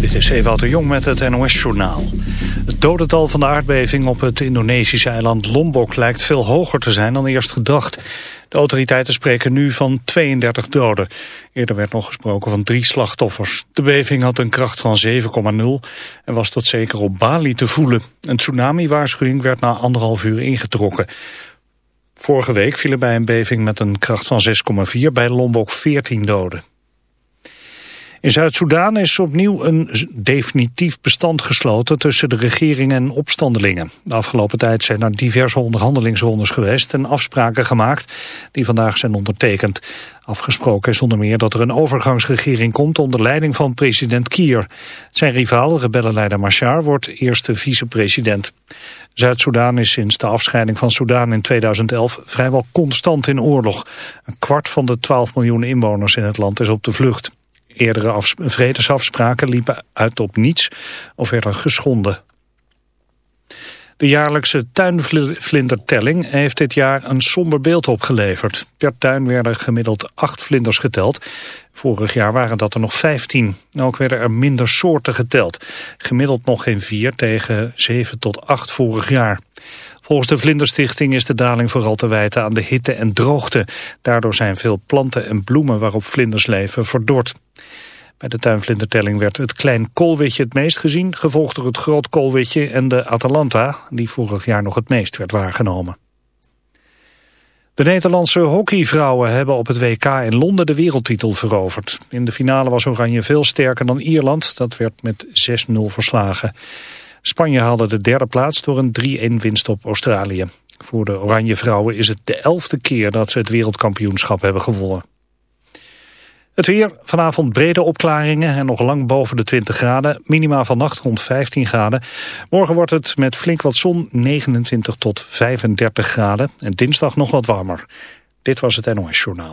Dit is Ewout de Jong met het NOS-journaal. Het dodental van de aardbeving op het Indonesische eiland Lombok lijkt veel hoger te zijn dan eerst gedacht. De autoriteiten spreken nu van 32 doden. Eerder werd nog gesproken van drie slachtoffers. De beving had een kracht van 7,0 en was tot zeker op Bali te voelen. Een tsunami-waarschuwing werd na anderhalf uur ingetrokken. Vorige week vielen bij een beving met een kracht van 6,4 bij Lombok 14 doden. In Zuid-Soedan is opnieuw een definitief bestand gesloten tussen de regering en opstandelingen. De afgelopen tijd zijn er diverse onderhandelingsrondes geweest en afspraken gemaakt die vandaag zijn ondertekend. Afgesproken is onder meer dat er een overgangsregering komt onder leiding van president Kier. Zijn rivaal, rebellenleider Machar, wordt eerste vicepresident. Zuid-Soedan is sinds de afscheiding van Soedan in 2011 vrijwel constant in oorlog. Een kwart van de 12 miljoen inwoners in het land is op de vlucht. Eerdere vredesafspraken liepen uit op niets of werden geschonden. De jaarlijkse tuinvlindertelling heeft dit jaar een somber beeld opgeleverd. Per tuin werden gemiddeld acht vlinders geteld. Vorig jaar waren dat er nog vijftien. Ook werden er minder soorten geteld. Gemiddeld nog geen vier tegen zeven tot acht vorig jaar. Volgens de Vlinderstichting is de daling vooral te wijten aan de hitte en droogte. Daardoor zijn veel planten en bloemen waarop vlinders leven verdord. Bij de tuinvlindertelling werd het klein koolwitje het meest gezien... gevolgd door het groot koolwitje en de Atalanta... die vorig jaar nog het meest werd waargenomen. De Nederlandse hockeyvrouwen hebben op het WK in Londen de wereldtitel veroverd. In de finale was Oranje veel sterker dan Ierland. Dat werd met 6-0 verslagen. Spanje haalde de derde plaats door een 3-1 winst op Australië. Voor de Oranje vrouwen is het de elfde keer dat ze het wereldkampioenschap hebben gewonnen. Het weer, vanavond brede opklaringen en nog lang boven de 20 graden. Minima vannacht rond 15 graden. Morgen wordt het met flink wat zon 29 tot 35 graden. En dinsdag nog wat warmer. Dit was het NOS Journaal.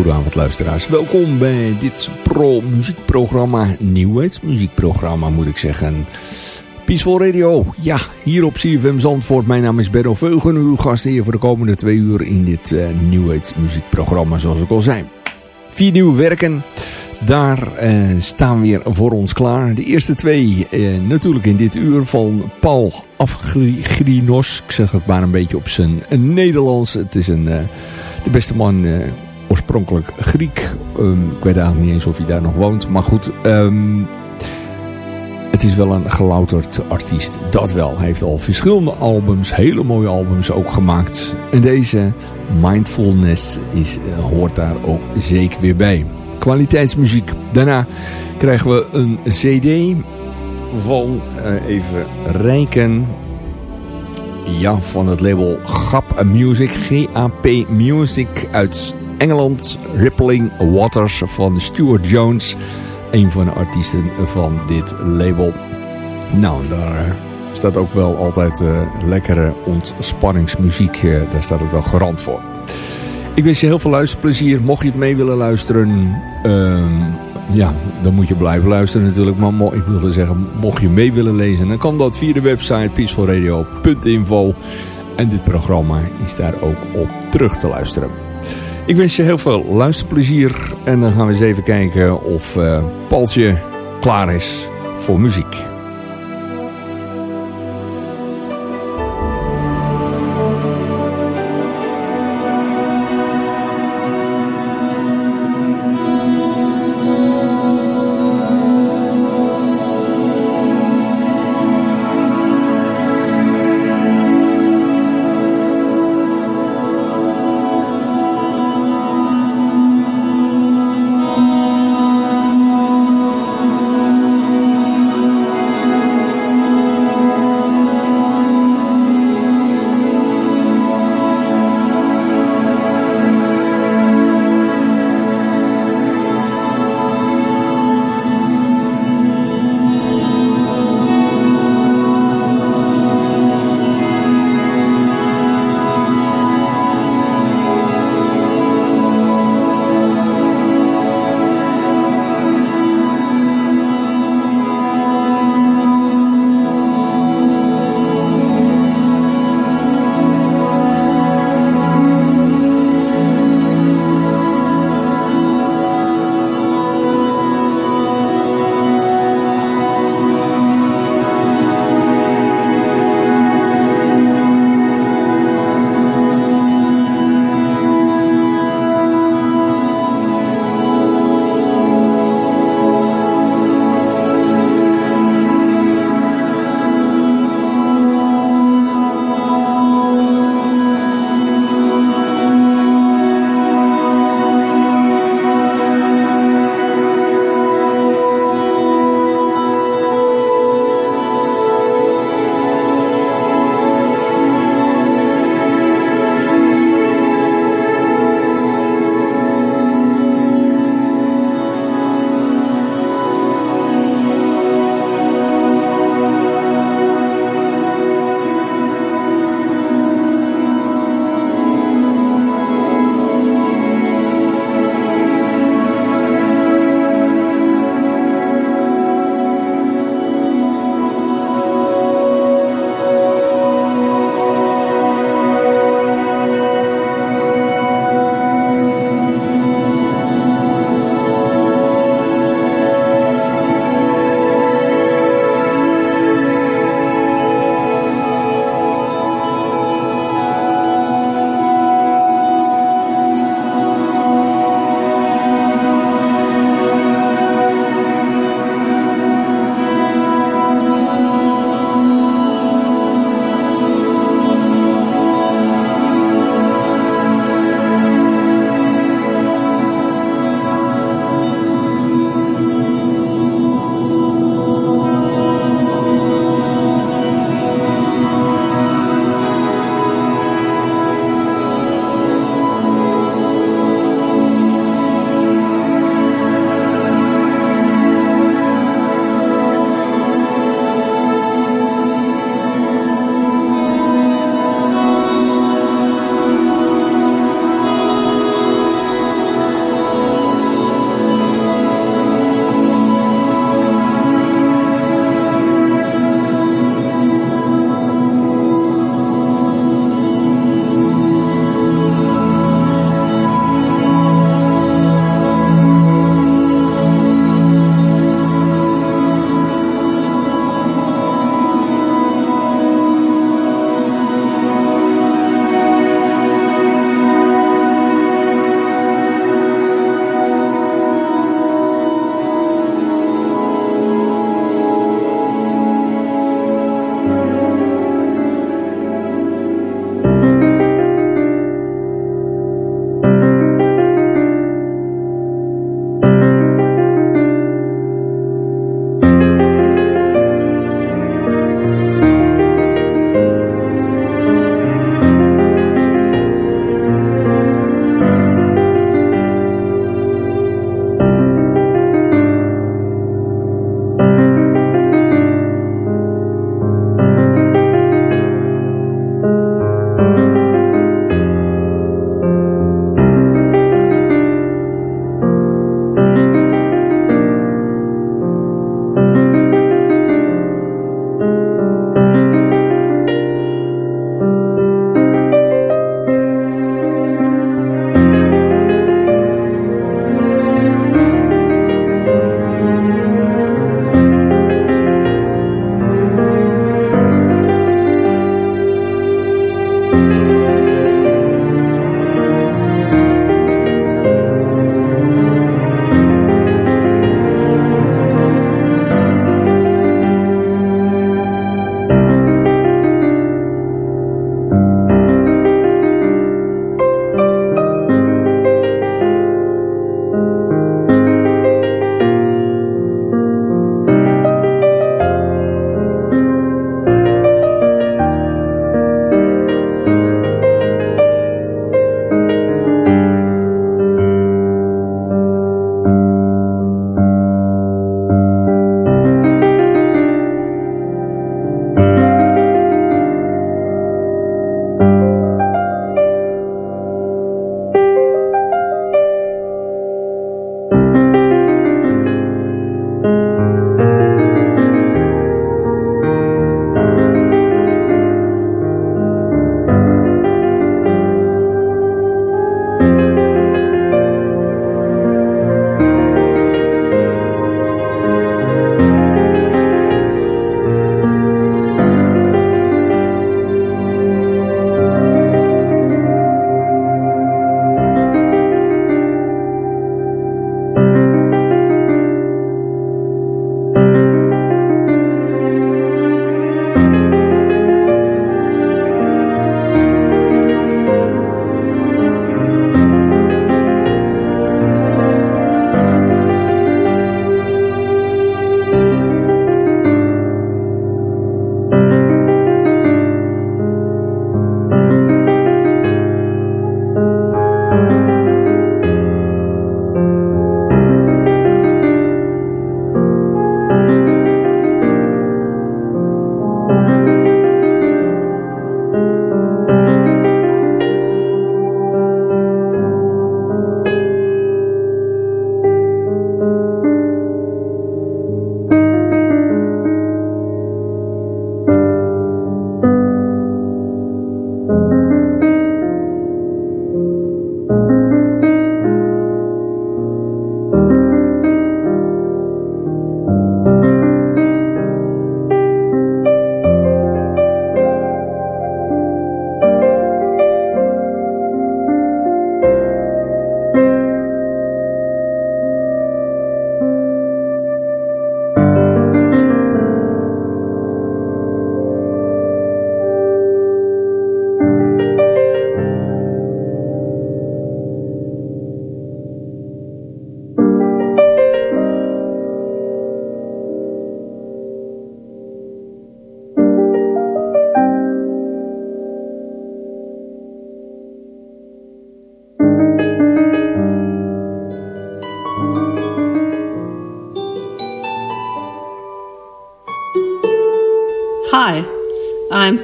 Hele goede avond luisteraars. Welkom bij dit pro-muziekprogramma, nieuwheidsmuziekprogramma moet ik zeggen. Peaceful Radio, ja, hier op CFM Zandvoort. Mijn naam is Benno Veugen, uw gast hier voor de komende twee uur in dit uh, nieuwheidsmuziekprogramma zoals ik al zei. Vier nieuwe werken, daar uh, staan weer voor ons klaar. De eerste twee uh, natuurlijk in dit uur van Paul Afgrinos. Ik zeg het maar een beetje op zijn Nederlands. Het is een, de beste man oorspronkelijk Griek. Um, ik weet eigenlijk niet eens of hij daar nog woont. Maar goed, um, het is wel een gelouterd artiest. Dat wel. Hij heeft al verschillende albums, hele mooie albums ook gemaakt. En deze Mindfulness is, uh, hoort daar ook zeker weer bij. Kwaliteitsmuziek. Daarna krijgen we een cd van, uh, even rijken... Ja, van het label GAP Music, GAP Music uit Engeland, Rippling Waters van Stuart Jones. Een van de artiesten van dit label. Nou, daar staat ook wel altijd uh, lekkere ontspanningsmuziek. Uh, daar staat het wel garant voor. Ik wens je heel veel luisterplezier. Mocht je het mee willen luisteren... Uh, ja, dan moet je blijven luisteren natuurlijk. Maar ik wilde zeggen, mocht je mee willen lezen... dan kan dat via de website peacefulradio.info. En dit programma is daar ook op terug te luisteren. Ik wens je heel veel luisterplezier. En dan gaan we eens even kijken of uh, Paltje klaar is voor muziek.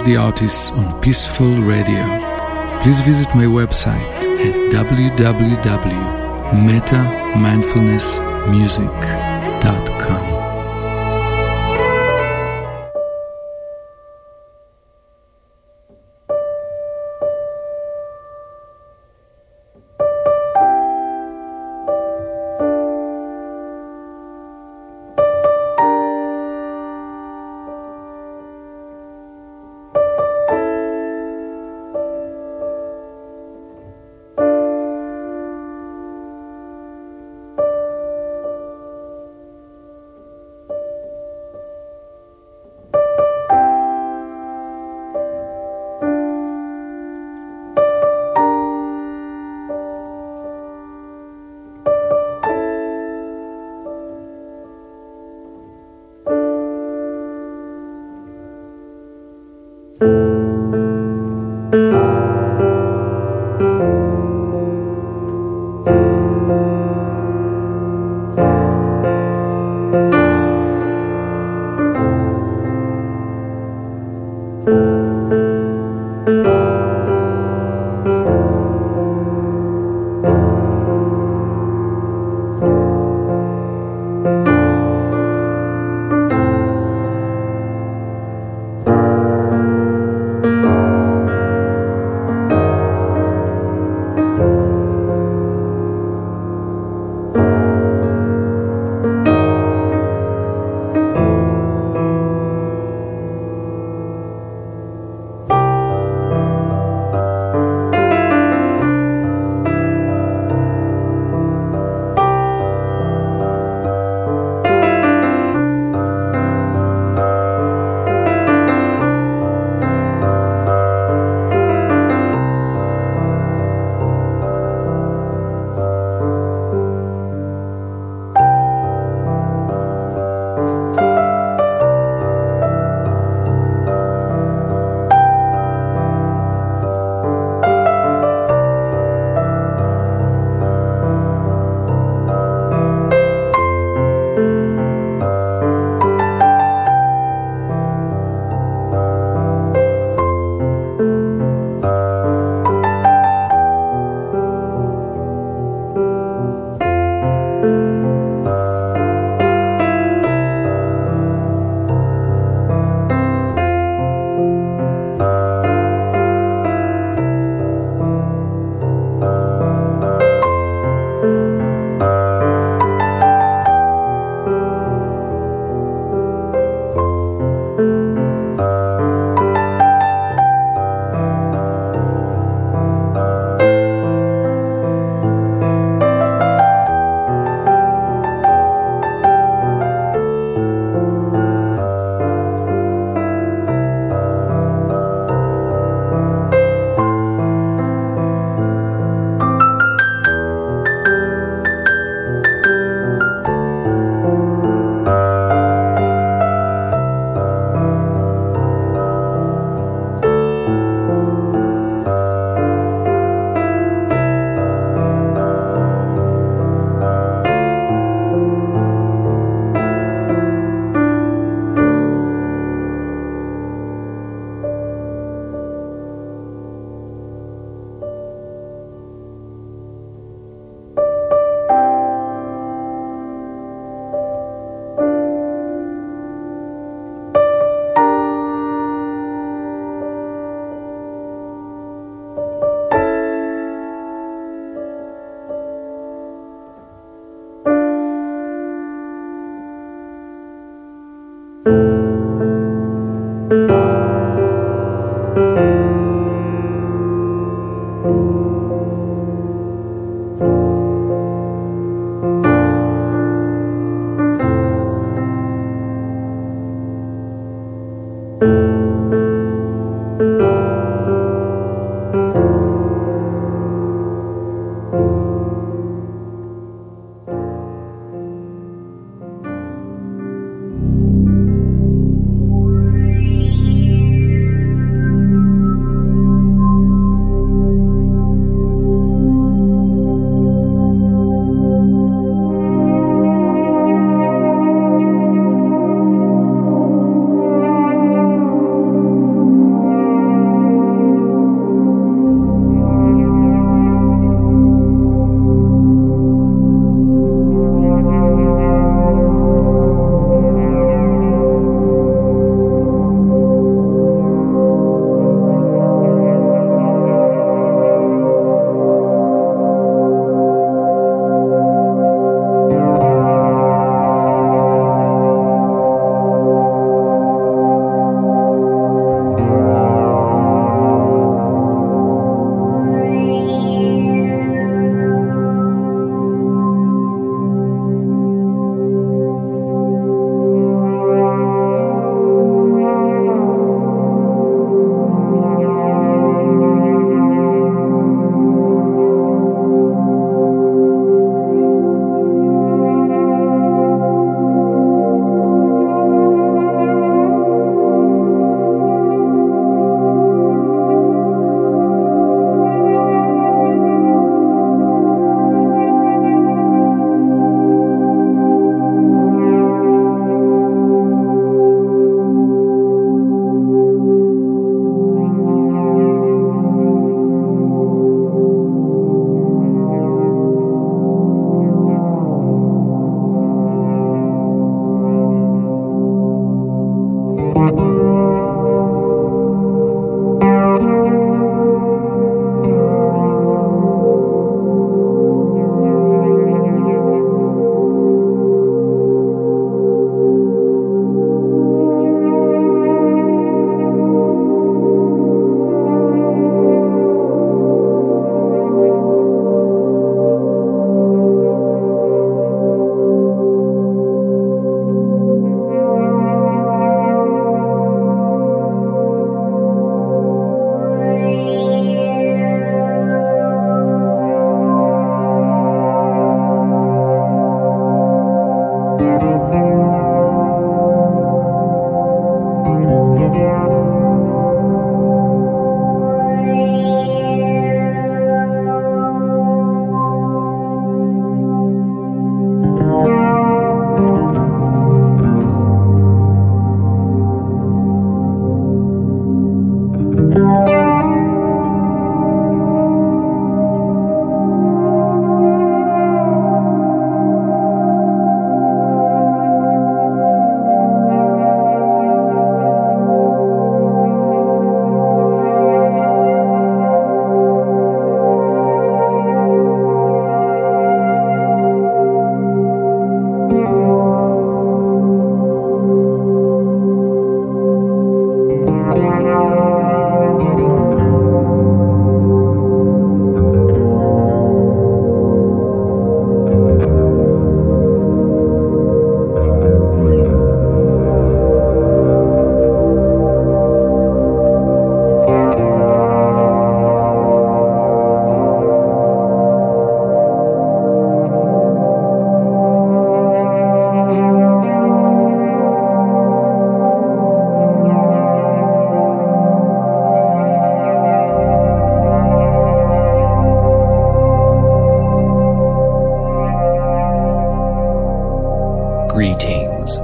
of the artists on Peaceful Radio. Please visit my website at www.metamindfulnessmusic.com.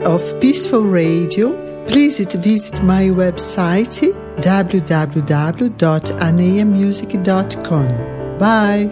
Of Peaceful Radio, please visit my website www.aneamusic.com. Bye.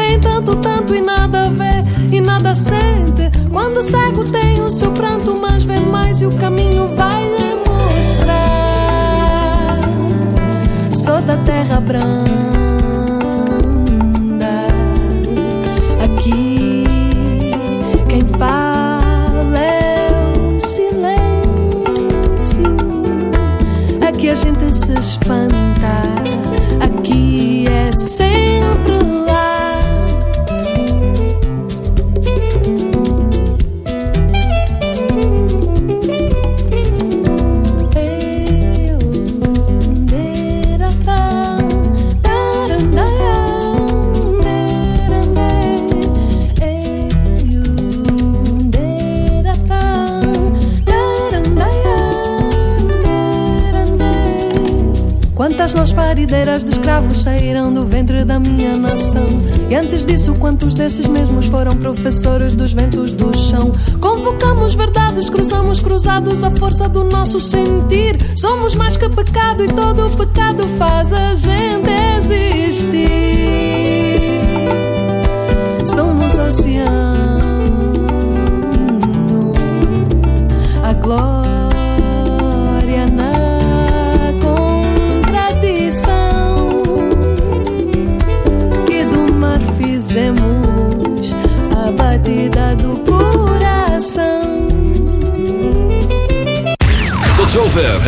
Tem tanto, tanto e nada vê e nada sente. Quando o cego tem o seu pranto, mas vê mais e o caminho vai lhe mostrar. Sou da terra branca a gente se espanta. Aqui é sempre Nós parideiras de escravos saíram do ventre da minha nação? E antes disso, quantos desses mesmos foram professores dos ventos do chão? Convocamos verdades, cruzamos cruzados a força do nosso sentir. Somos mais que pecado e todo o pecado faz a gente existir. Somos oceano,